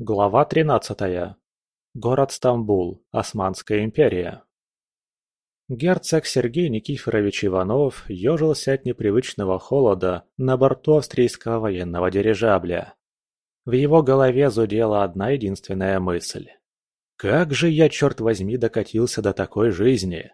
Глава тринадцатая. Город Стамбул, Османская империя. Герцог Сергей Никифорович Иванов ежился от непривычного холода на борту австрийского военного дирижабля. В его голове зудела одна единственная мысль. «Как же я, черт возьми, докатился до такой жизни?»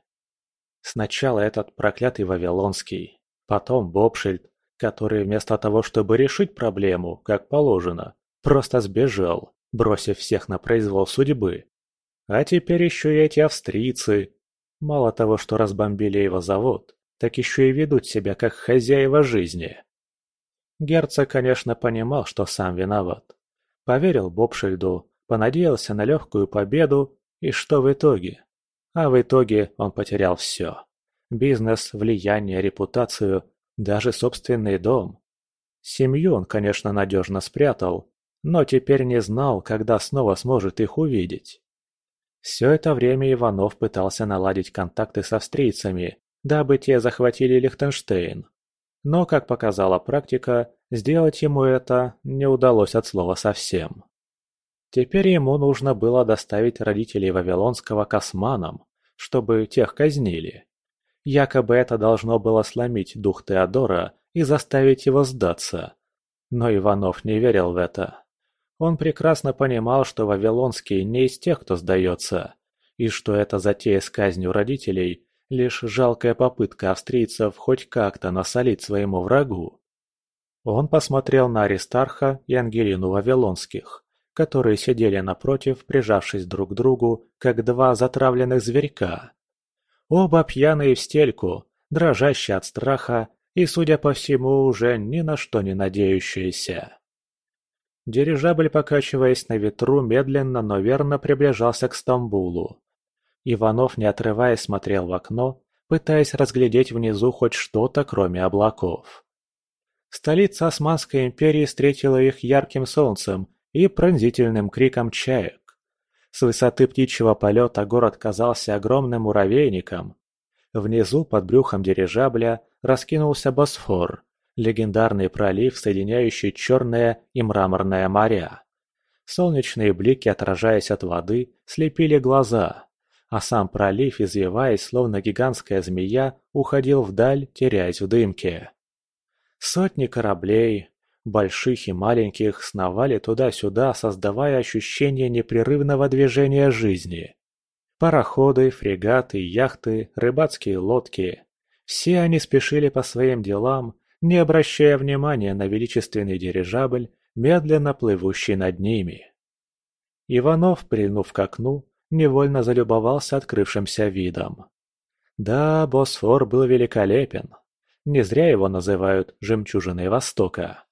Сначала этот проклятый Вавилонский, потом Бобшильд, который вместо того, чтобы решить проблему, как положено, просто сбежал, бросив всех на произвол судьбы. А теперь еще и эти австрийцы, Мало того, что разбомбили его завод, так еще и ведут себя как хозяева жизни. Герцог, конечно, понимал, что сам виноват. Поверил Бобшильду, понадеялся на легкую победу, и что в итоге? А в итоге он потерял все. Бизнес, влияние, репутацию, даже собственный дом. Семью он, конечно, надежно спрятал, но теперь не знал, когда снова сможет их увидеть. Все это время Иванов пытался наладить контакты с австрийцами, дабы те захватили Лихтенштейн. Но, как показала практика, сделать ему это не удалось от слова совсем. Теперь ему нужно было доставить родителей Вавилонского к османам, чтобы тех казнили. Якобы это должно было сломить дух Теодора и заставить его сдаться. Но Иванов не верил в это. Он прекрасно понимал, что Вавилонский не из тех, кто сдается, и что эта затея с казнью родителей – лишь жалкая попытка австрийцев хоть как-то насолить своему врагу. Он посмотрел на Аристарха и Ангелину Вавилонских, которые сидели напротив, прижавшись друг к другу, как два затравленных зверька. Оба пьяные в стельку, дрожащие от страха и, судя по всему, уже ни на что не надеющиеся. Дирижабль, покачиваясь на ветру, медленно, но верно приближался к Стамбулу. Иванов, не отрываясь, смотрел в окно, пытаясь разглядеть внизу хоть что-то, кроме облаков. Столица Османской империи встретила их ярким солнцем и пронзительным криком чаек. С высоты птичьего полета город казался огромным муравейником. Внизу, под брюхом дирижабля, раскинулся Босфор, легендарный пролив, соединяющий Черное и Мраморное моря. Солнечные блики, отражаясь от воды, слепили глаза, а сам пролив, извиваясь, словно гигантская змея, уходил вдаль, теряясь в дымке. Сотни кораблей, больших и маленьких, сновали туда-сюда, создавая ощущение непрерывного движения жизни. Пароходы, фрегаты, яхты, рыбацкие лодки – все они спешили по своим делам, не обращая внимания на величественный дирижабль, медленно плывущий над ними. Иванов, прильнув к окну, невольно залюбовался открывшимся видом. Да, Босфор был великолепен. Не зря его называют «жемчужиной Востока».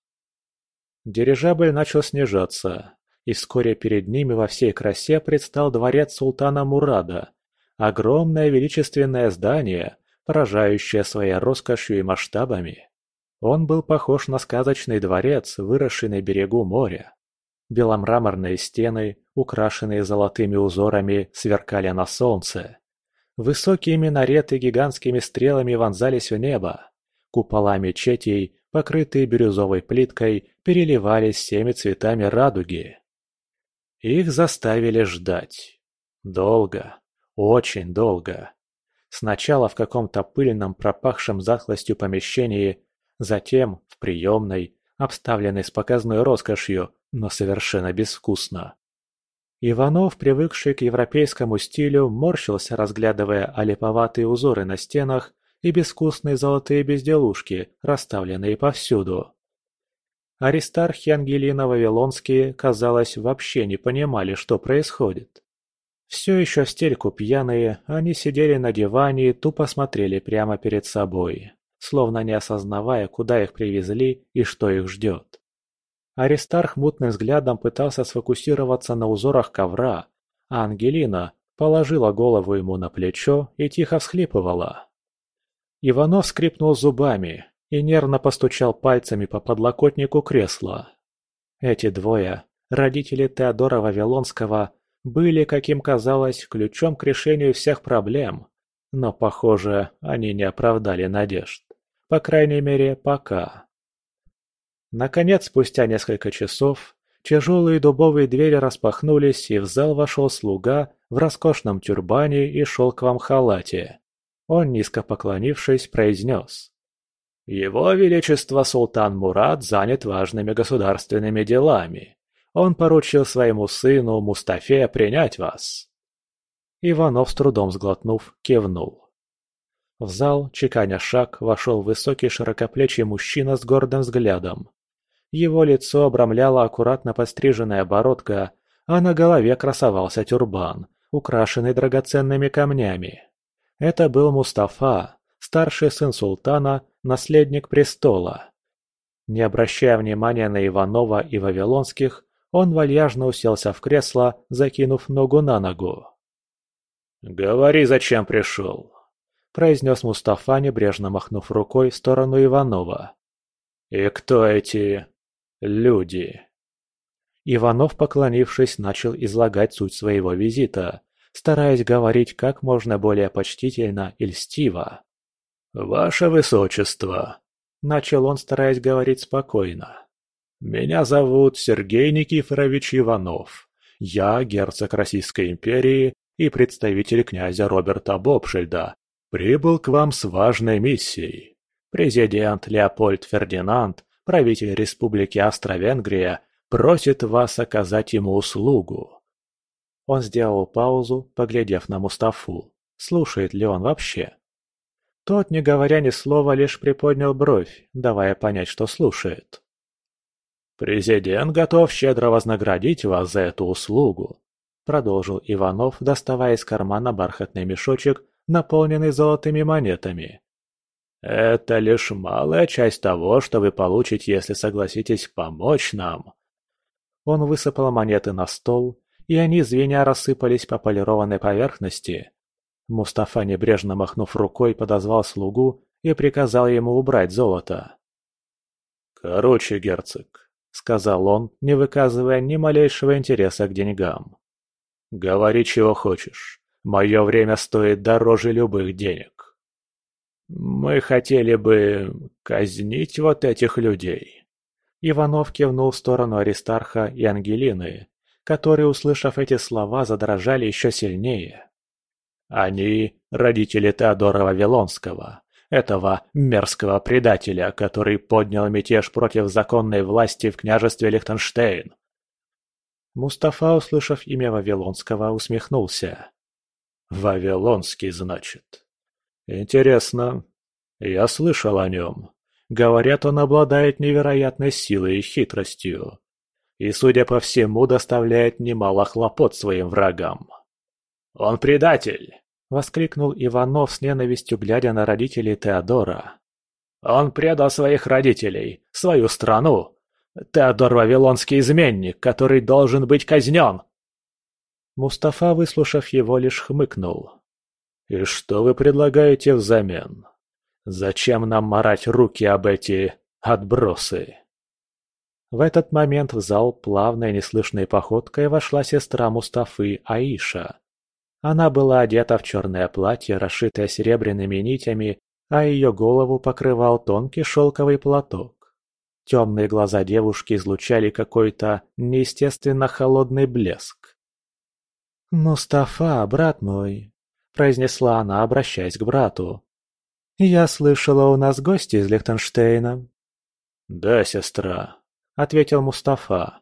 Дирижабль начал снижаться, и вскоре перед ними во всей красе предстал дворец султана Мурада, огромное величественное здание, поражающее своей роскошью и масштабами. Он был похож на сказочный дворец, выросший на берегу моря. Беломраморные стены, украшенные золотыми узорами, сверкали на солнце. Высокие минареты гигантскими стрелами вонзались в небо. Купола мечетей, покрытые бирюзовой плиткой, переливались всеми цветами радуги. Их заставили ждать. Долго. Очень долго. Сначала в каком-то пыльном, пропахшем захлостью помещении Затем в приемной, обставленной с показной роскошью, но совершенно безвкусно. Иванов, привыкший к европейскому стилю, морщился, разглядывая олиповатые узоры на стенах и безвкусные золотые безделушки, расставленные повсюду. Аристарх и Ангелина Вавилонские, казалось, вообще не понимали, что происходит. Все еще в стельку пьяные, они сидели на диване и тупо смотрели прямо перед собой словно не осознавая, куда их привезли и что их ждет. Аристарх мутным взглядом пытался сфокусироваться на узорах ковра, а Ангелина положила голову ему на плечо и тихо всхлипывала. Иванов скрипнул зубами и нервно постучал пальцами по подлокотнику кресла. Эти двое, родители Теодора Вавилонского, были, каким казалось, ключом к решению всех проблем, но, похоже, они не оправдали надежд. По крайней мере, пока. Наконец, спустя несколько часов, Тяжелые дубовые двери распахнулись, и в зал вошел слуга в роскошном тюрбане и шелковом халате. Он, низко поклонившись, произнес. «Его Величество Султан Мурат занят важными государственными делами. Он поручил своему сыну Мустафе принять вас». Иванов с трудом сглотнув, кивнул. В зал, чеканя шаг, вошел высокий широкоплечий мужчина с гордым взглядом. Его лицо обрамляла аккуратно подстриженная бородка, а на голове красовался тюрбан, украшенный драгоценными камнями. Это был Мустафа, старший сын султана, наследник престола. Не обращая внимания на Иванова и Вавилонских, он вальяжно уселся в кресло, закинув ногу на ногу. «Говори, зачем пришел», – произнес Мустафа, небрежно махнув рукой в сторону Иванова. «И кто эти люди. Иванов, поклонившись, начал излагать суть своего визита, стараясь говорить как можно более почтительно и льстиво. «Ваше Высочество!» – начал он, стараясь говорить спокойно. «Меня зовут Сергей Никифорович Иванов. Я герцог Российской империи и представитель князя Роберта Бобшельда. Прибыл к вам с важной миссией. Президент Леопольд Фердинанд правитель Республики Австро-Венгрия просит вас оказать ему услугу». Он сделал паузу, поглядев на Мустафу. Слушает ли он вообще? Тот, не говоря ни слова, лишь приподнял бровь, давая понять, что слушает. «Президент готов щедро вознаградить вас за эту услугу», продолжил Иванов, доставая из кармана бархатный мешочек, наполненный золотыми монетами. Это лишь малая часть того, что вы получите, если согласитесь помочь нам. Он высыпал монеты на стол, и они, звеня, рассыпались по полированной поверхности. Мустафа, небрежно махнув рукой, подозвал слугу и приказал ему убрать золото. «Короче, герцог», — сказал он, не выказывая ни малейшего интереса к деньгам. «Говори, чего хочешь. Мое время стоит дороже любых денег». «Мы хотели бы казнить вот этих людей». Иванов кивнул в сторону Аристарха и Ангелины, которые, услышав эти слова, задрожали еще сильнее. Они – родители Теодора Вавилонского, этого мерзкого предателя, который поднял мятеж против законной власти в княжестве Лихтенштейн. Мустафа, услышав имя Вавилонского, усмехнулся. «Вавилонский, значит. Интересно. Я слышал о нем. Говорят, он обладает невероятной силой и хитростью. И, судя по всему, доставляет немало хлопот своим врагам. «Он предатель!» — воскликнул Иванов с ненавистью, глядя на родителей Теодора. «Он предал своих родителей, свою страну. Теодор Вавилонский изменник, который должен быть казнен!» Мустафа, выслушав его, лишь хмыкнул. И что вы предлагаете взамен? Зачем нам марать руки об эти отбросы? В этот момент в зал плавной неслышной походкой вошла сестра Мустафы Аиша. Она была одета в черное платье, расшитое серебряными нитями, а ее голову покрывал тонкий шелковый платок. Темные глаза девушки излучали какой-то неестественно холодный блеск. «Мустафа, брат мой, – произнесла она, обращаясь к брату. «Я слышала, у нас гости из Лихтенштейна». «Да, сестра», – ответил Мустафа.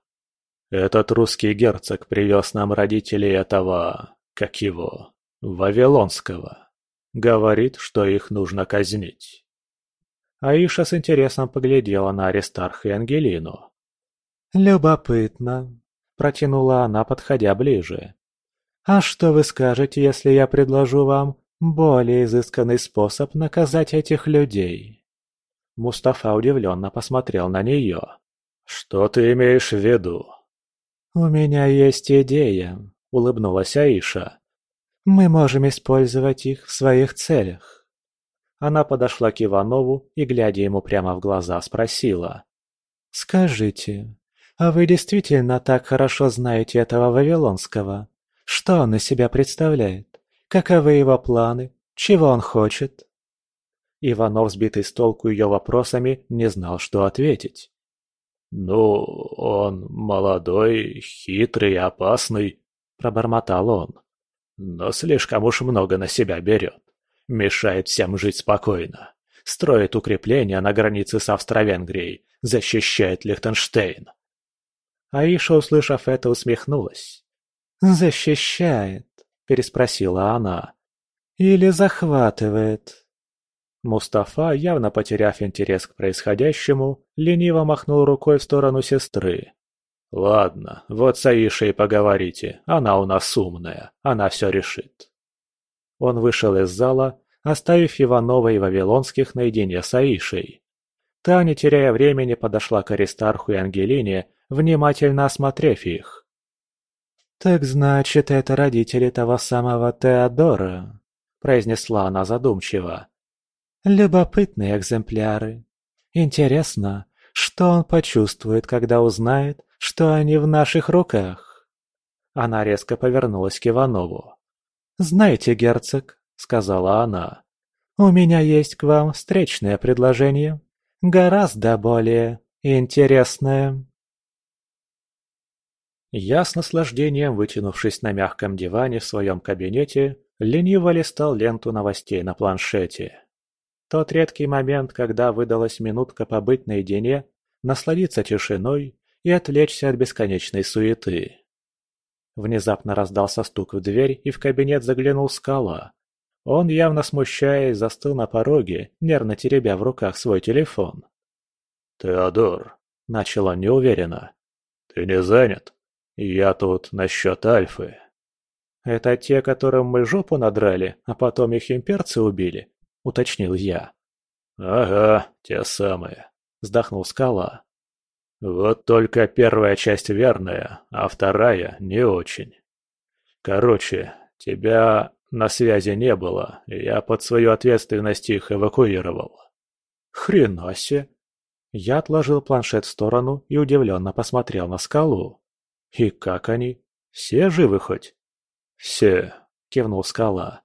«Этот русский герцог привез нам родителей этого... как его... Вавилонского. Говорит, что их нужно казнить». Аиша с интересом поглядела на Аристарха и Ангелину. «Любопытно», – протянула она, подходя ближе. А что вы скажете, если я предложу вам более изысканный способ наказать этих людей?» Мустафа удивленно посмотрел на нее. «Что ты имеешь в виду?» «У меня есть идея», — улыбнулась Аиша. «Мы можем использовать их в своих целях». Она подошла к Иванову и, глядя ему прямо в глаза, спросила. «Скажите, а вы действительно так хорошо знаете этого Вавилонского?» Что он из себя представляет? Каковы его планы? Чего он хочет?» Иванов, сбитый с толку ее вопросами, не знал, что ответить. «Ну, он молодой, хитрый и опасный», — пробормотал он. «Но слишком уж много на себя берет. Мешает всем жить спокойно. Строит укрепления на границе с Австро-Венгрией, защищает Лихтенштейн». Аиша, услышав это, усмехнулась. «Защищает?» – переспросила она. «Или захватывает?» Мустафа, явно потеряв интерес к происходящему, лениво махнул рукой в сторону сестры. «Ладно, вот с Аишей поговорите, она у нас умная, она все решит». Он вышел из зала, оставив Иванова и Вавилонских наедине с Аишей. Та, не теряя времени, подошла к Аристарху и Ангелине, внимательно осмотрев их. «Так значит, это родители того самого Теодора», – произнесла она задумчиво. Любопытные экземпляры. Интересно, что он почувствует, когда узнает, что они в наших руках? Она резко повернулась к Иванову. «Знаете, герцог», — сказала она, — «у меня есть к вам встречное предложение, гораздо более интересное». Я с наслаждением, вытянувшись на мягком диване в своем кабинете, лениво листал ленту новостей на планшете. Тот редкий момент, когда выдалась минутка побыть наедине, насладиться тишиной и отвлечься от бесконечной суеты. Внезапно раздался стук в дверь, и в кабинет заглянул скала. Он, явно смущаясь, застыл на пороге, нервно теребя в руках свой телефон. «Теодор», — начал он неуверенно, — «ты не занят? Я тут насчет Альфы». «Это те, которым мы жопу надрали, а потом их имперцы убили?» — уточнил я. «Ага, те самые», — вздохнул скала. «Вот только первая часть верная, а вторая не очень. Короче, тебя на связи не было, и я под свою ответственность их эвакуировал». «Хрена себе!» Я отложил планшет в сторону и удивленно посмотрел на скалу. «И как они? Все живы хоть?» «Все», — кивнул скала.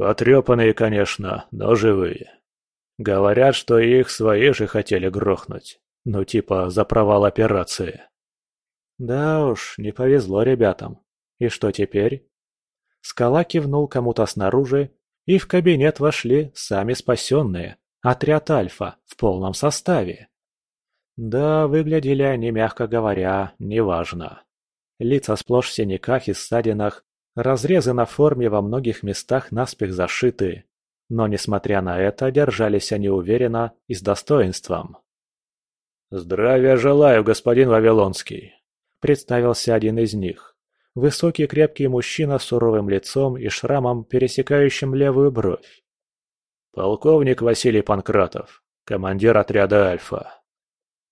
Потрепанные, конечно, но живые. Говорят, что их свои же хотели грохнуть. Ну типа за провал операции. Да уж, не повезло ребятам. И что теперь? Скала кивнул кому-то снаружи, и в кабинет вошли сами спасенные, отряд Альфа, в полном составе. Да, выглядели они, мягко говоря, неважно. Лица сплошь в синяках и ссадинах, Разрезы на форме во многих местах наспех зашиты, но, несмотря на это, держались они уверенно и с достоинством. «Здравия желаю, господин Вавилонский», — представился один из них. Высокий крепкий мужчина с суровым лицом и шрамом, пересекающим левую бровь. «Полковник Василий Панкратов, командир отряда «Альфа».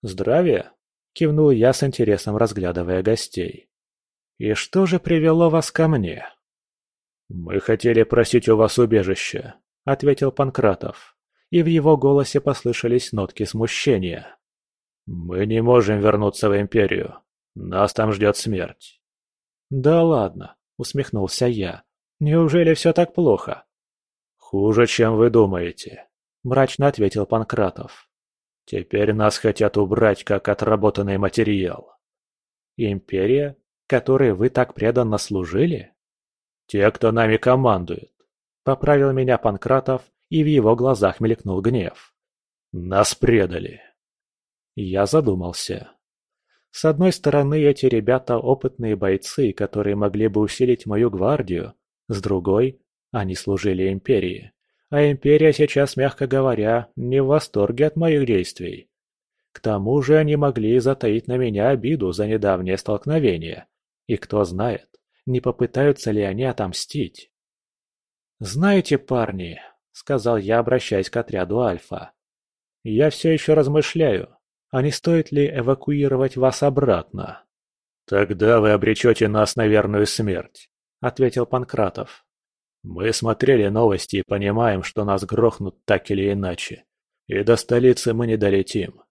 «Здравия», — кивнул я с интересом, разглядывая гостей. «И что же привело вас ко мне?» «Мы хотели просить у вас убежище», — ответил Панкратов, и в его голосе послышались нотки смущения. «Мы не можем вернуться в Империю. Нас там ждет смерть». «Да ладно», — усмехнулся я. «Неужели все так плохо?» «Хуже, чем вы думаете», — мрачно ответил Панкратов. «Теперь нас хотят убрать как отработанный материал». «Империя? Которой вы так преданно служили?» «Те, кто нами командует», — поправил меня Панкратов, и в его глазах мелькнул гнев. «Нас предали». Я задумался. С одной стороны, эти ребята опытные бойцы, которые могли бы усилить мою гвардию. С другой, они служили империи. А империя сейчас, мягко говоря, не в восторге от моих действий. К тому же они могли затаить на меня обиду за недавнее столкновение. И кто знает, не попытаются ли они отомстить. «Знаете, парни», — сказал я, обращаясь к отряду Альфа, — «я все еще размышляю, а не стоит ли эвакуировать вас обратно?» «Тогда вы обречете нас на верную смерть», — ответил Панкратов. «Мы смотрели новости и понимаем, что нас грохнут так или иначе, и до столицы мы не долетим.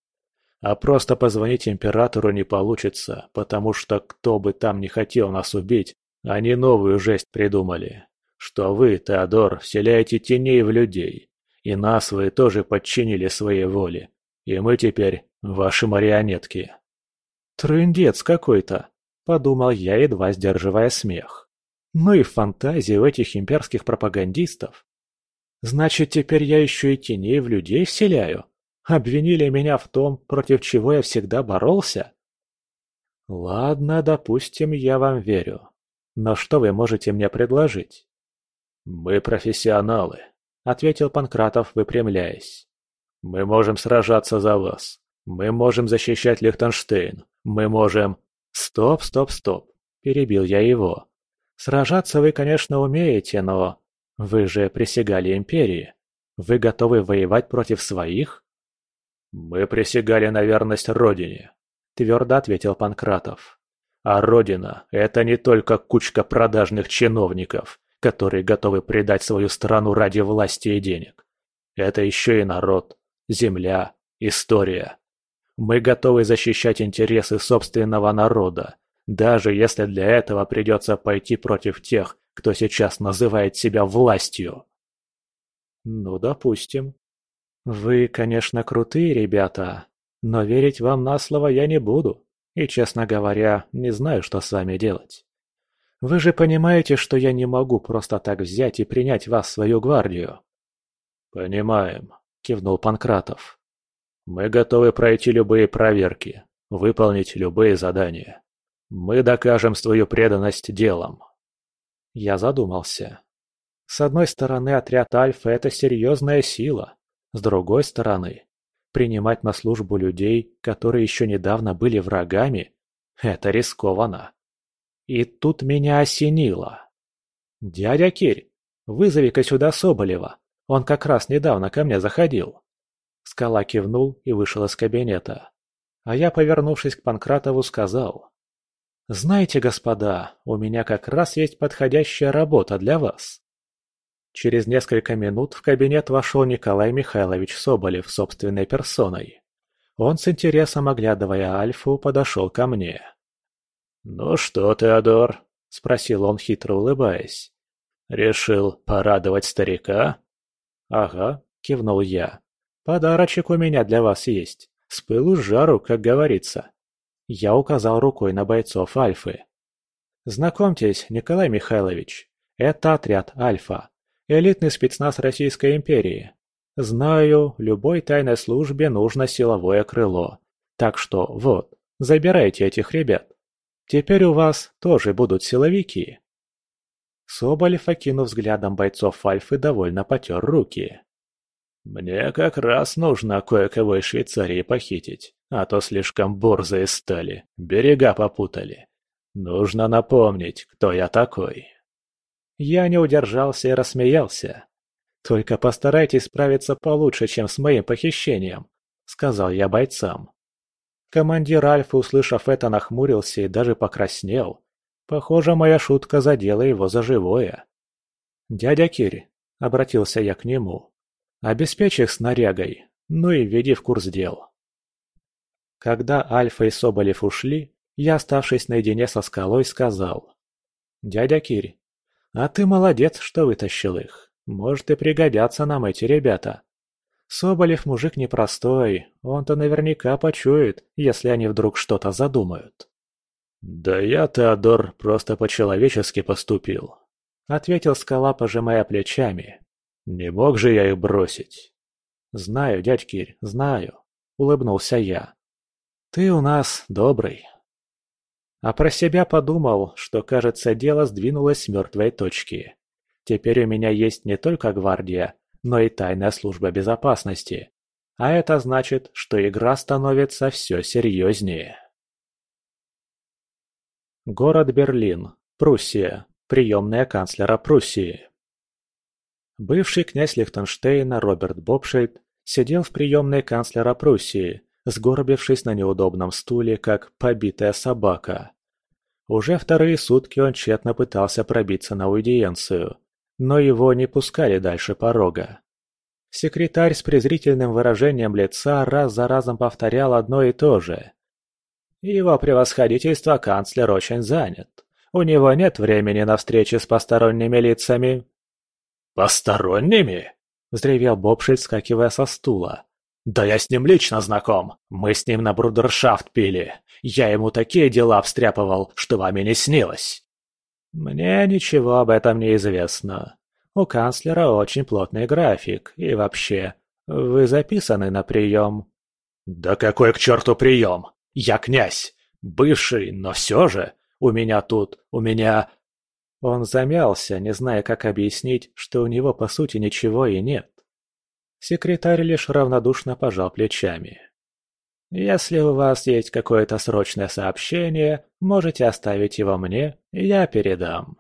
А просто позвонить императору не получится, потому что кто бы там ни хотел нас убить, они новую жесть придумали. Что вы, Теодор, вселяете теней в людей. И нас вы тоже подчинили своей воле. И мы теперь ваши марионетки. Трындец какой-то, подумал я, едва сдерживая смех. Ну и фантазии у этих имперских пропагандистов. Значит, теперь я еще и теней в людей вселяю? Обвинили меня в том, против чего я всегда боролся? Ладно, допустим, я вам верю. Но что вы можете мне предложить? Мы профессионалы, ответил Панкратов, выпрямляясь. Мы можем сражаться за вас. Мы можем защищать Лихтенштейн. Мы можем... Стоп, стоп, стоп. Перебил я его. Сражаться вы, конечно, умеете, но... Вы же присягали империи. Вы готовы воевать против своих? Мы присягали на верность Родине, твердо ответил Панкратов. А Родина – это не только кучка продажных чиновников, которые готовы предать свою страну ради власти и денег. Это еще и народ, земля, история. Мы готовы защищать интересы собственного народа, даже если для этого придется пойти против тех, кто сейчас называет себя властью. Ну, допустим. Вы, конечно, крутые ребята, но верить вам на слово я не буду, и, честно говоря, не знаю, что с вами делать. Вы же понимаете, что я не могу просто так взять и принять вас в свою гвардию? Понимаем, кивнул Панкратов. Мы готовы пройти любые проверки, выполнить любые задания. Мы докажем свою преданность делом. Я задумался. С одной стороны, отряд Альфа – это серьезная сила. С другой стороны, принимать на службу людей, которые еще недавно были врагами – это рискованно. И тут меня осенило. «Дядя Кирь, вызови-ка сюда Соболева, он как раз недавно ко мне заходил». Скала кивнул и вышел из кабинета. А я, повернувшись к Панкратову, сказал. «Знаете, господа, у меня как раз есть подходящая работа для вас». Через несколько минут в кабинет вошел Николай Михайлович Соболев собственной персоной. Он с интересом, оглядывая Альфу, подошел ко мне. «Ну что, Теодор?» – спросил он, хитро улыбаясь. «Решил порадовать старика?» «Ага», – кивнул я. Подарочек у меня для вас есть. С пылу с жару, как говорится. Я указал рукой на бойцов Альфы. Знакомьтесь, Николай Михайлович. Это отряд Альфа. Элитный спецназ Российской империи. Знаю, любой тайной службе нужно силовое крыло. Так что вот, забирайте этих ребят. Теперь у вас тоже будут силовики. Соболев, окинув взглядом бойцов Альфы, довольно потер руки. «Мне как раз нужно кое-кого из Швейцарии похитить, а то слишком борзые стали, берега попутали. Нужно напомнить, кто я такой». Я не удержался и рассмеялся. «Только постарайтесь справиться получше, чем с моим похищением», — сказал я бойцам. Командир Альфа, услышав это, нахмурился и даже покраснел. Похоже, моя шутка задела его за живое. «Дядя Кирь», — обратился я к нему, Обеспечь их снарягой, ну и введи в курс дел. Когда Альфа и Соболев ушли, я, оставшись наедине со скалой, сказал. «Дядя Кирь, а ты молодец, что вытащил их. Может и пригодятся нам эти ребята. Соболев мужик непростой, он-то наверняка почует, если они вдруг что-то задумают». «Да я, Теодор, просто по-человечески поступил», — ответил скала, пожимая плечами. Не мог же я их бросить. Знаю, дядь Кирь, знаю, улыбнулся я. Ты у нас добрый. А про себя подумал, что, кажется, дело сдвинулось с мертвой точки. Теперь у меня есть не только гвардия, но и тайная служба безопасности. А это значит, что игра становится все серьезнее. Город Берлин, Пруссия, приемная канцлера Пруссии. Бывший князь Лихтенштейна Роберт Бобшейд сидел в приемной канцлера Пруссии, сгорбившись на неудобном стуле, как побитая собака. Уже вторые сутки он тщетно пытался пробиться на аудиенцию, но его не пускали дальше порога. Секретарь с презрительным выражением лица раз за разом повторял одно и то же. «Его превосходительство канцлер очень занят. У него нет времени на встречи с посторонними лицами, «Посторонними?» – взревел Бобшель, скакивая со стула. Да я с ним лично знаком. Мы с ним на брудершафт пили. Я ему такие дела встряпывал, что вам и не снилось. Мне ничего об этом не известно. У канцлера очень плотный график, и вообще, вы записаны на прием. Да какой к черту прием? Я князь. Бывший, но все же. У меня тут, у меня... Он замялся, не зная, как объяснить, что у него по сути ничего и нет. Секретарь лишь равнодушно пожал плечами. «Если у вас есть какое-то срочное сообщение, можете оставить его мне, я передам».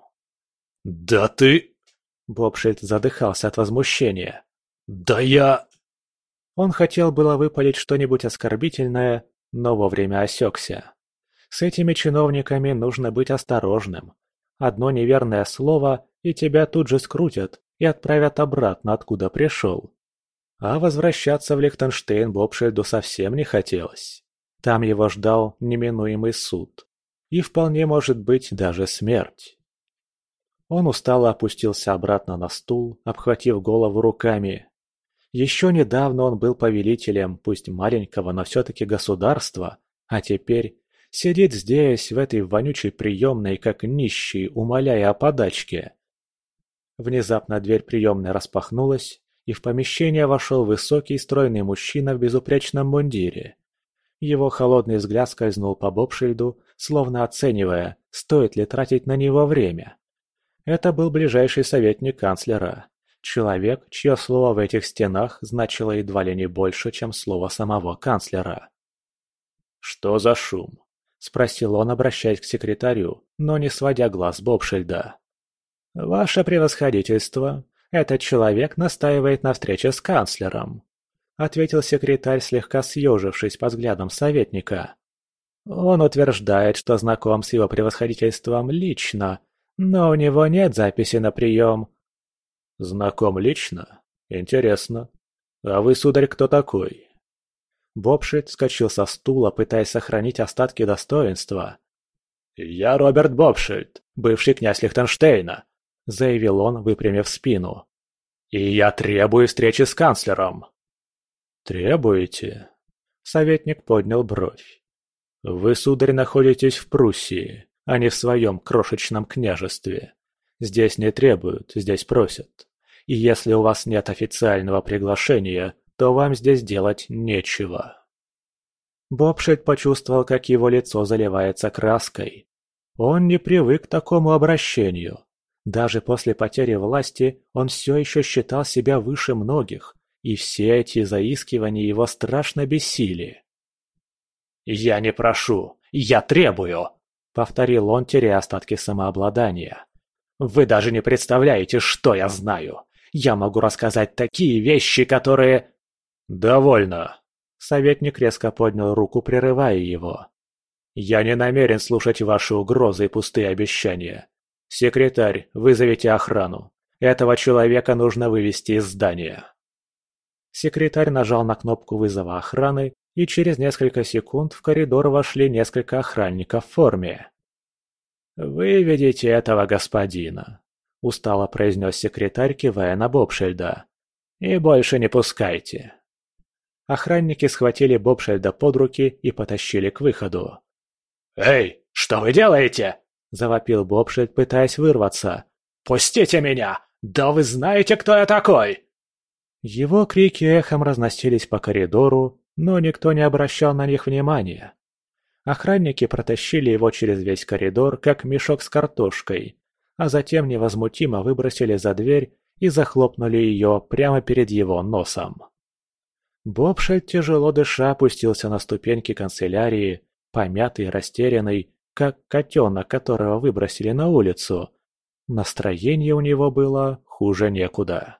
«Да ты...» Бобшильд задыхался от возмущения. «Да я...» Он хотел было выпалить что-нибудь оскорбительное, но вовремя осекся. С этими чиновниками нужно быть осторожным. Одно неверное слово, и тебя тут же скрутят и отправят обратно, откуда пришел. А возвращаться в Лихтенштейн Бобшельду совсем не хотелось. Там его ждал неминуемый суд. И вполне может быть даже смерть. Он устало опустился обратно на стул, обхватив голову руками. Еще недавно он был повелителем, пусть маленького, но все-таки государства, а теперь сидит здесь, в этой вонючей приемной, как нищий, умоляя о подачке. Внезапно дверь приемной распахнулась, и в помещение вошел высокий стройный мужчина в безупречном мундире. Его холодный взгляд скользнул по Бобшильду, словно оценивая, стоит ли тратить на него время. Это был ближайший советник канцлера. Человек, чье слово в этих стенах значило едва ли не больше, чем слово самого канцлера. «Что за шум?» – спросил он, обращаясь к секретарю, но не сводя глаз Бобшильда. «Ваше превосходительство, этот человек настаивает на встрече с канцлером», — ответил секретарь, слегка съежившись по взглядам советника. «Он утверждает, что знаком с его превосходительством лично, но у него нет записи на прием». «Знаком лично? Интересно. А вы, сударь, кто такой?» Бобшит вскочил со стула, пытаясь сохранить остатки достоинства. «Я Роберт Бобшильд, бывший князь Лихтенштейна заявил он, выпрямив спину. «И я требую встречи с канцлером!» «Требуете?» Советник поднял бровь. «Вы, сударь, находитесь в Пруссии, а не в своем крошечном княжестве. Здесь не требуют, здесь просят. И если у вас нет официального приглашения, то вам здесь делать нечего». Бобшет почувствовал, как его лицо заливается краской. Он не привык к такому обращению. Даже после потери власти он все еще считал себя выше многих, и все эти заискивания его страшно бесили. «Я не прошу, я требую!» — повторил он, теряя остатки самообладания. «Вы даже не представляете, что я знаю! Я могу рассказать такие вещи, которые...» «Довольно!» — советник резко поднял руку, прерывая его. «Я не намерен слушать ваши угрозы и пустые обещания. «Секретарь, вызовите охрану. Этого человека нужно вывести из здания». Секретарь нажал на кнопку вызова охраны, и через несколько секунд в коридор вошли несколько охранников в форме. «Выведите этого господина», — устало произнес секретарь, кивая на Бобшельда. «И больше не пускайте». Охранники схватили Бобшельда под руки и потащили к выходу. «Эй, что вы делаете?» – завопил Бобшильд, пытаясь вырваться. «Пустите меня! Да вы знаете, кто я такой!» Его крики эхом разносились по коридору, но никто не обращал на них внимания. Охранники протащили его через весь коридор, как мешок с картошкой, а затем невозмутимо выбросили за дверь и захлопнули ее прямо перед его носом. Бобшельд, тяжело дыша, опустился на ступеньки канцелярии, помятый, растерянный, как котенок, которого выбросили на улицу. Настроение у него было хуже некуда.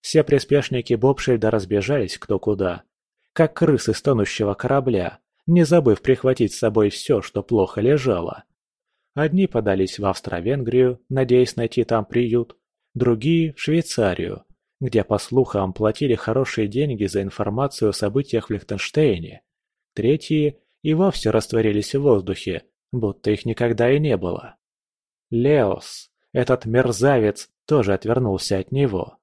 Все приспешники Бобшильда разбежались кто куда, как крысы с тонущего корабля, не забыв прихватить с собой все, что плохо лежало. Одни подались в Австро-Венгрию, надеясь найти там приют, другие – в Швейцарию, где, по слухам, платили хорошие деньги за информацию о событиях в Лихтенштейне. Третьи и вовсе растворились в воздухе, будто их никогда и не было. Леос, этот мерзавец, тоже отвернулся от него.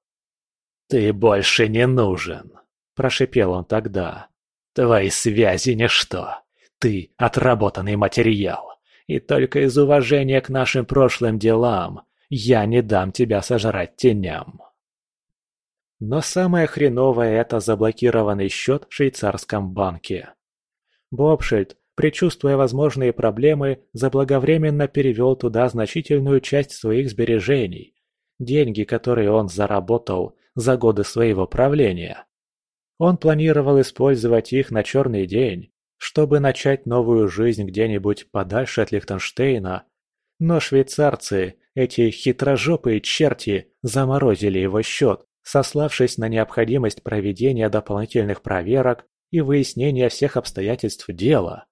«Ты больше не нужен», Прошипел он тогда. «Твои связи ничто. Ты — отработанный материал. И только из уважения к нашим прошлым делам я не дам тебя сожрать теням». Но самое хреновое – это заблокированный счет в швейцарском банке. Бобшильд, предчувствуя возможные проблемы, заблаговременно перевел туда значительную часть своих сбережений, деньги, которые он заработал за годы своего правления. Он планировал использовать их на черный день, чтобы начать новую жизнь где-нибудь подальше от Лихтенштейна, но швейцарцы, эти хитрожопые черти, заморозили его счет, сославшись на необходимость проведения дополнительных проверок и выяснения всех обстоятельств дела.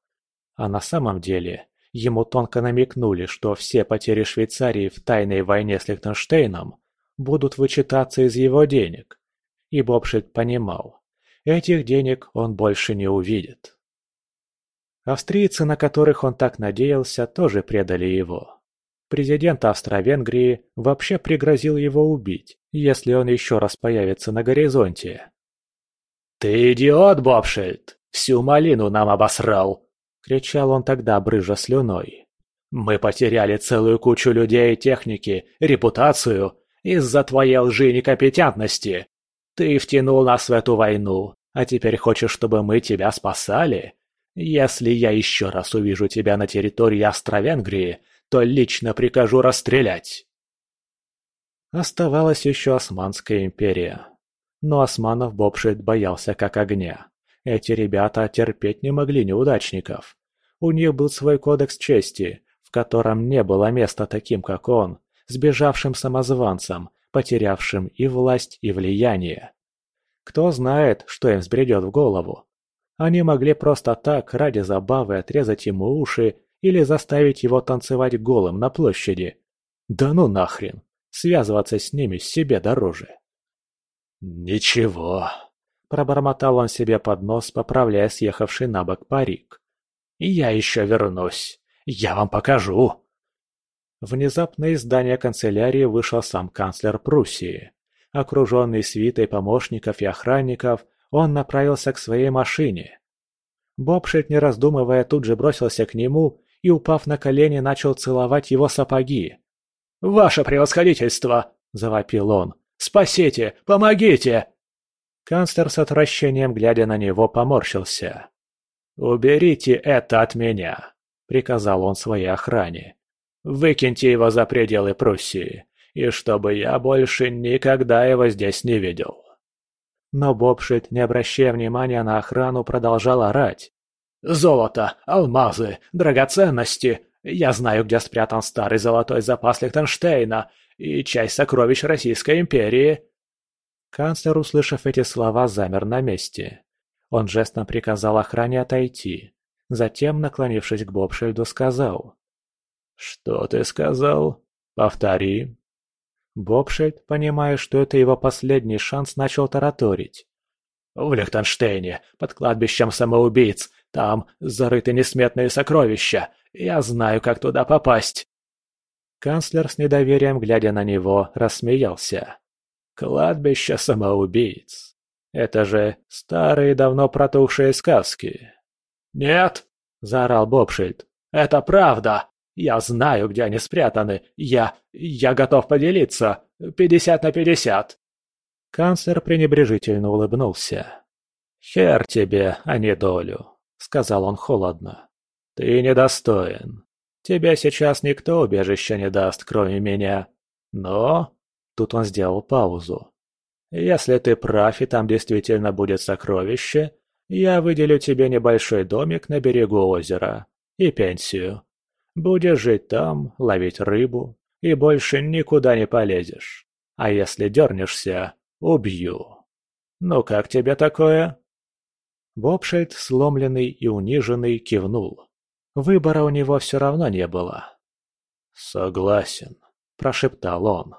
А на самом деле, ему тонко намекнули, что все потери Швейцарии в тайной войне с Лихтенштейном будут вычитаться из его денег. И Бобшильд понимал, этих денег он больше не увидит. Австрийцы, на которых он так надеялся, тоже предали его. Президент Австро-Венгрии вообще пригрозил его убить, если он еще раз появится на горизонте. «Ты идиот, Бобшильд! Всю малину нам обосрал!» — кричал он тогда, брыжа слюной. «Мы потеряли целую кучу людей и техники, репутацию из-за твоей лжи и некомпетентности. Ты втянул нас в эту войну, а теперь хочешь, чтобы мы тебя спасали? Если я еще раз увижу тебя на территории Австро-Венгрии, то лично прикажу расстрелять. Оставалась еще Османская империя. Но османов Бобшильд боялся как огня. Эти ребята терпеть не могли неудачников. У них был свой кодекс чести, в котором не было места таким, как он, сбежавшим самозванцам, потерявшим и власть, и влияние. Кто знает, что им взбредет в голову. Они могли просто так, ради забавы, отрезать ему уши или заставить его танцевать голым на площади. Да ну нахрен, связываться с ними себе дороже. «Ничего», – пробормотал он себе под нос, поправляя съехавший на бок парик. «Я еще вернусь. Я вам покажу». Внезапно из здания канцелярии вышел сам канцлер Пруссии. Окруженный свитой помощников и охранников, он направился к своей машине. Бобшит, не раздумывая, тут же бросился к нему и, упав на колени, начал целовать его сапоги. «Ваше превосходительство!» – завопил он. «Спасите! Помогите!» Канцлер с отвращением, глядя на него, поморщился. «Уберите это от меня!» – приказал он своей охране. «Выкиньте его за пределы Пруссии, и чтобы я больше никогда его здесь не видел!» Но Бобшит, не обращая внимания на охрану, продолжал орать. Золото, алмазы, драгоценности. Я знаю, где спрятан старый золотой запас Лихтенштейна и часть сокровищ Российской империи». Канцлер, услышав эти слова, замер на месте. Он жестом приказал охране отойти. Затем, наклонившись к Бобшильду, сказал. «Что ты сказал? Повтори». Бобшильд, понимая, что это его последний шанс, начал тараторить. «В Лихтенштейне, под кладбищем самоубийц, там зарыты несметные сокровища. Я знаю, как туда попасть». Канцлер с недоверием, глядя на него, рассмеялся. «Кладбище самоубийц. Это же старые давно протухшие сказки». «Нет!» – заорал Бобшильд. «Это правда! Я знаю, где они спрятаны. Я... я готов поделиться. Пятьдесят на пятьдесят!» Канцлер пренебрежительно улыбнулся. «Хер тебе, а не долю. — сказал он холодно. «Ты недостоин. Тебе сейчас никто убежища не даст, кроме меня. Но...» Тут он сделал паузу. «Если ты прав и там действительно будет сокровище, я выделю тебе небольшой домик на берегу озера и пенсию. Будешь жить там, ловить рыбу, и больше никуда не полезешь. А если дернешься, убью. Ну как тебе такое?» Бобшейд, сломленный и униженный, кивнул. Выбора у него все равно не было. «Согласен», – прошептал он.